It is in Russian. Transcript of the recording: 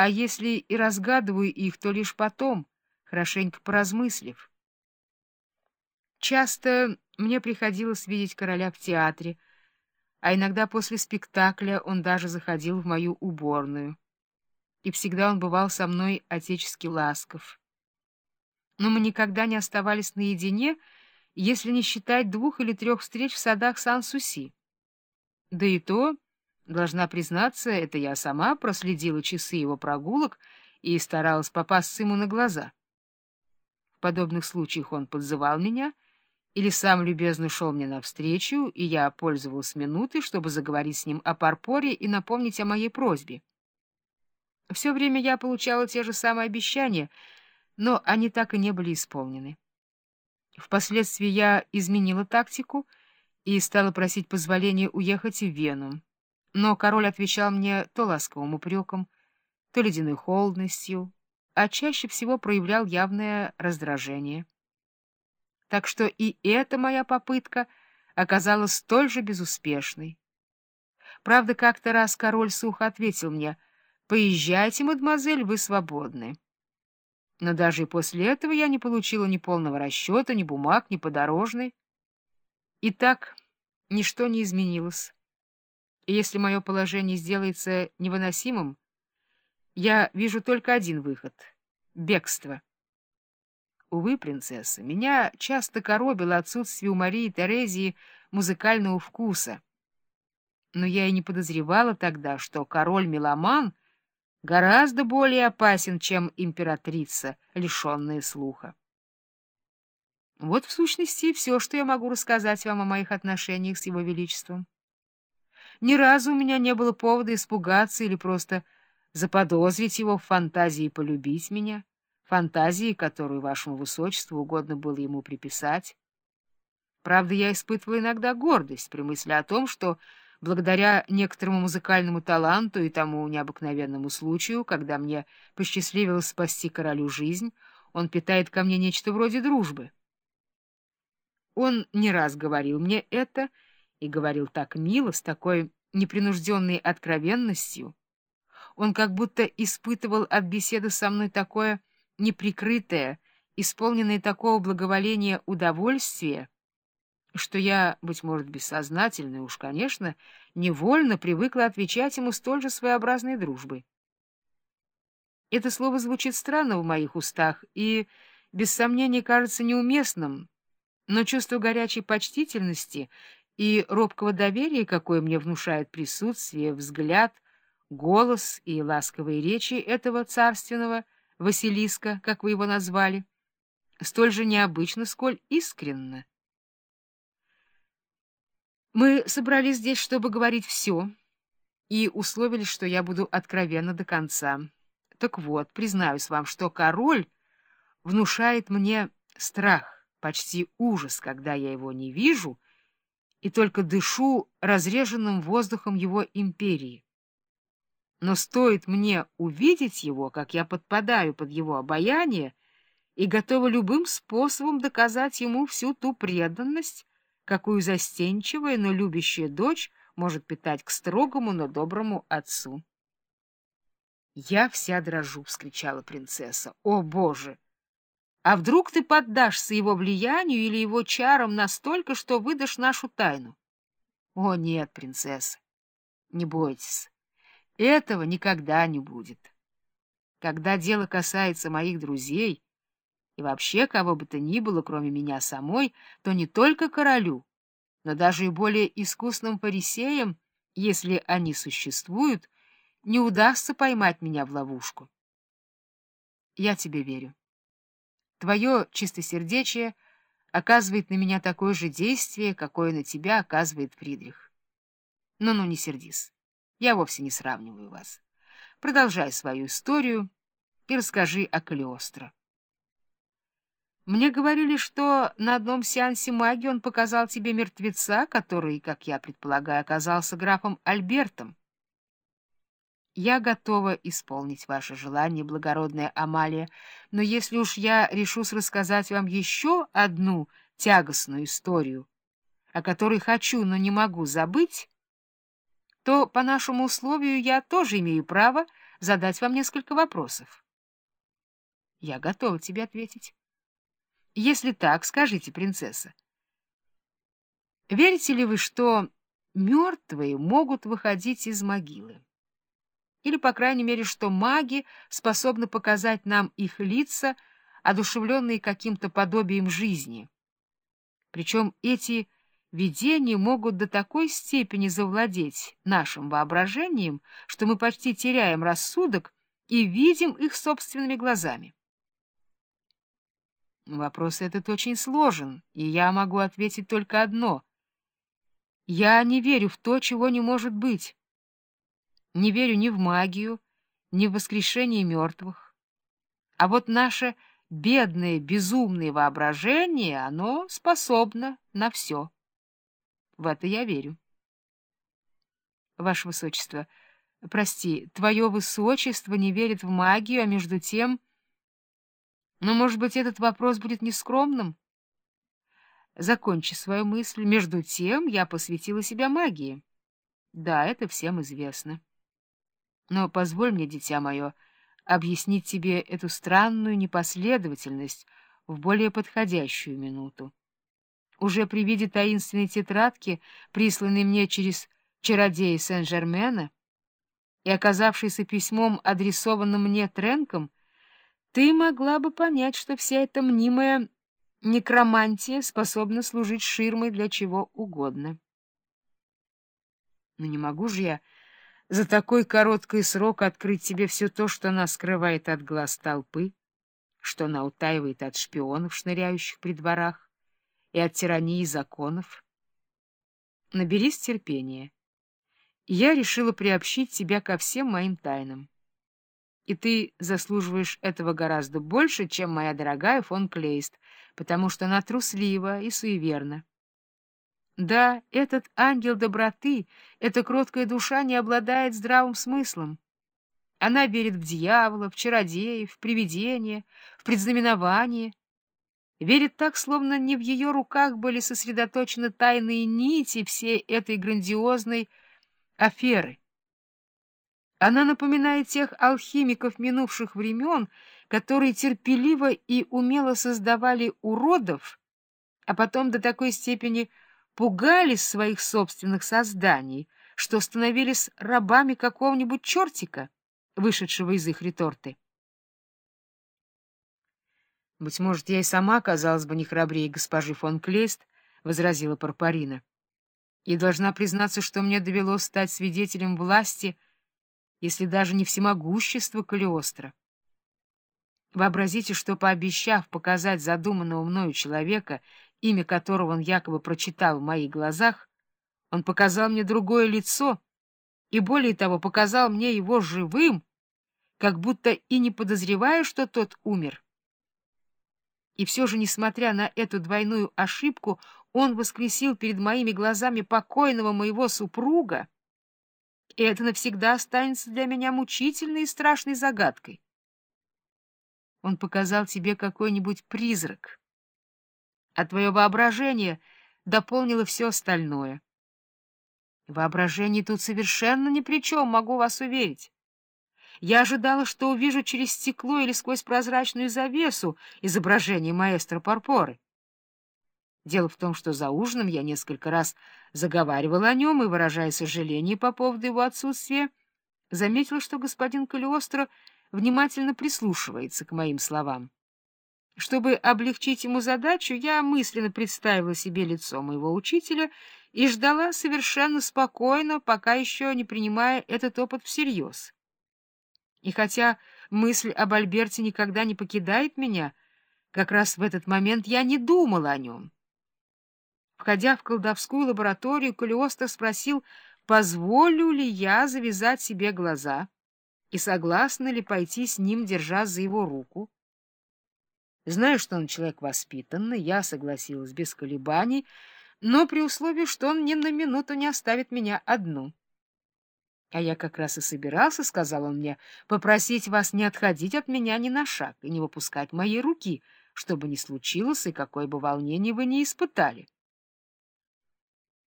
а если и разгадываю их, то лишь потом, хорошенько поразмыслив. Часто мне приходилось видеть короля в театре, а иногда после спектакля он даже заходил в мою уборную. И всегда он бывал со мной отечески ласков. Но мы никогда не оставались наедине, если не считать двух или трех встреч в садах Сан-Суси. Да и то, должна признаться, это я сама проследила часы его прогулок и старалась попасться ему на глаза. В подобных случаях он подзывал меня или сам любезно шел мне навстречу, и я пользовалась минутой, чтобы заговорить с ним о Парпоре и напомнить о моей просьбе. Все время я получала те же самые обещания, но они так и не были исполнены. Впоследствии я изменила тактику и стала просить позволения уехать в Вену. Но король отвечал мне то ласковым упреком, то ледяной холодностью, а чаще всего проявлял явное раздражение. Так что и эта моя попытка оказалась столь же безуспешной. Правда, как-то раз король сухо ответил мне, «Поезжайте, мадемуазель, вы свободны». Но даже и после этого я не получила ни полного расчета, ни бумаг, ни подорожной. Итак, ничто не изменилось. Если мое положение сделается невыносимым, я вижу только один выход — бегство. Увы, принцесса, меня часто коробило отсутствие у Марии Терезии музыкального вкуса. Но я и не подозревала тогда, что король-меломан — гораздо более опасен, чем императрица, лишенная слуха. Вот, в сущности, все, что я могу рассказать вам о моих отношениях с его величеством. Ни разу у меня не было повода испугаться или просто заподозрить его в фантазии полюбить меня, фантазии, которую вашему высочеству угодно было ему приписать. Правда, я испытывала иногда гордость при мысли о том, что благодаря некоторому музыкальному таланту и тому необыкновенному случаю, когда мне посчастливилось спасти королю жизнь, он питает ко мне нечто вроде дружбы. Он не раз говорил мне это, и говорил так мило, с такой непринужденной откровенностью. Он как будто испытывал от беседы со мной такое неприкрытое, исполненное такого благоволения удовольствие, что я, быть может, бессознательно уж, конечно, невольно привыкла отвечать ему столь же своеобразной дружбой. Это слово звучит странно в моих устах и, без сомнения, кажется неуместным, но чувство горячей почтительности и робкого доверия, какое мне внушает присутствие, взгляд, голос и ласковые речи этого царственного Василиска, как вы его назвали, столь же необычно, сколь искренно. Мы собрались здесь, чтобы говорить все, и условились, что я буду откровенна до конца. Так вот, признаюсь вам, что король внушает мне страх, почти ужас, когда я его не вижу и только дышу разреженным воздухом его империи. Но стоит мне увидеть его, как я подпадаю под его обаяние и готова любым способом доказать ему всю ту преданность, какую застенчивая, но любящая дочь может питать к строгому, но доброму отцу. «Я вся дрожу!» — вскричала принцесса. «О, Боже! А вдруг ты поддашься его влиянию или его чарам настолько, что выдашь нашу тайну?» «О, нет, принцесса, не бойтесь, этого никогда не будет. Когда дело касается моих друзей...» и вообще кого бы то ни было, кроме меня самой, то не только королю, но даже и более искусным парисеям, если они существуют, не удастся поймать меня в ловушку. Я тебе верю. Твое чистосердечие оказывает на меня такое же действие, какое на тебя оказывает Фридрих. Ну-ну, не сердись. Я вовсе не сравниваю вас. Продолжай свою историю и расскажи о Калиостро. Мне говорили, что на одном сеансе магии он показал тебе мертвеца, который, как я предполагаю, оказался графом Альбертом. Я готова исполнить ваше желание, благородная Амалия, но если уж я решусь рассказать вам еще одну тягостную историю, о которой хочу, но не могу забыть, то по нашему условию я тоже имею право задать вам несколько вопросов. Я готова тебе ответить. Если так, скажите, принцесса, верите ли вы, что мертвые могут выходить из могилы? Или, по крайней мере, что маги способны показать нам их лица, одушевленные каким-то подобием жизни? Причем эти видения могут до такой степени завладеть нашим воображением, что мы почти теряем рассудок и видим их собственными глазами. Вопрос этот очень сложен, и я могу ответить только одно. Я не верю в то, чего не может быть. Не верю ни в магию, ни в воскрешение мертвых. А вот наше бедное, безумное воображение, оно способно на все. В это я верю. Ваше Высочество, прости, Твое Высочество не верит в магию, а между тем... Но, может быть, этот вопрос будет нескромным? Закончи свою мысль. Между тем я посвятила себя магии. Да, это всем известно. Но позволь мне, дитя мое, объяснить тебе эту странную непоследовательность в более подходящую минуту. Уже при виде таинственной тетрадки, присланной мне через чародея Сен-Жермена, и оказавшейся письмом, адресованным мне Тренком, ты могла бы понять, что вся эта мнимая некромантия способна служить ширмой для чего угодно. Но не могу же я за такой короткий срок открыть тебе все то, что она скрывает от глаз толпы, что она утаивает от шпионов, шныряющих при дворах, и от тирании законов. Наберись терпения. Я решила приобщить тебя ко всем моим тайнам и ты заслуживаешь этого гораздо больше, чем моя дорогая фон Клейст, потому что она труслива и суеверна. Да, этот ангел доброты, эта кроткая душа не обладает здравым смыслом. Она верит в дьявола, в чародеев, в привидения, в предзнаменование. Верит так, словно не в ее руках были сосредоточены тайные нити всей этой грандиозной аферы. Она напоминает тех алхимиков минувших времен, которые терпеливо и умело создавали уродов, а потом до такой степени пугались своих собственных созданий, что становились рабами какого-нибудь чертика, вышедшего из их реторты. — Быть может, я и сама оказалась бы не храбрее госпожи фон Клейст, — возразила Парпарина, — и должна признаться, что мне довелось стать свидетелем власти — если даже не всемогущество Калиостро. Вообразите, что, пообещав показать задуманного мною человека, имя которого он якобы прочитал в моих глазах, он показал мне другое лицо и, более того, показал мне его живым, как будто и не подозревая, что тот умер. И все же, несмотря на эту двойную ошибку, он воскресил перед моими глазами покойного моего супруга, и это навсегда останется для меня мучительной и страшной загадкой. Он показал тебе какой-нибудь призрак, а твое воображение дополнило все остальное. Воображение тут совершенно ни при чем, могу вас уверить. Я ожидала, что увижу через стекло или сквозь прозрачную завесу изображение маэстро Парпоры. Дело в том, что за ужином я несколько раз заговаривала о нем и, выражая сожаление по поводу его отсутствия, заметила, что господин Калиостро внимательно прислушивается к моим словам. Чтобы облегчить ему задачу, я мысленно представила себе лицо моего учителя и ждала совершенно спокойно, пока еще не принимая этот опыт всерьез. И хотя мысль об Альберте никогда не покидает меня, как раз в этот момент я не думала о нем. Входя в колдовскую лабораторию, Калиостро спросил, позволю ли я завязать себе глаза и согласна ли пойти с ним, держа за его руку. Знаю, что он человек воспитанный, я согласилась без колебаний, но при условии, что он ни на минуту не оставит меня одну. — А я как раз и собирался, — сказал он мне, — попросить вас не отходить от меня ни на шаг и не выпускать моей руки, чтобы не случилось и какое бы волнение вы не испытали. —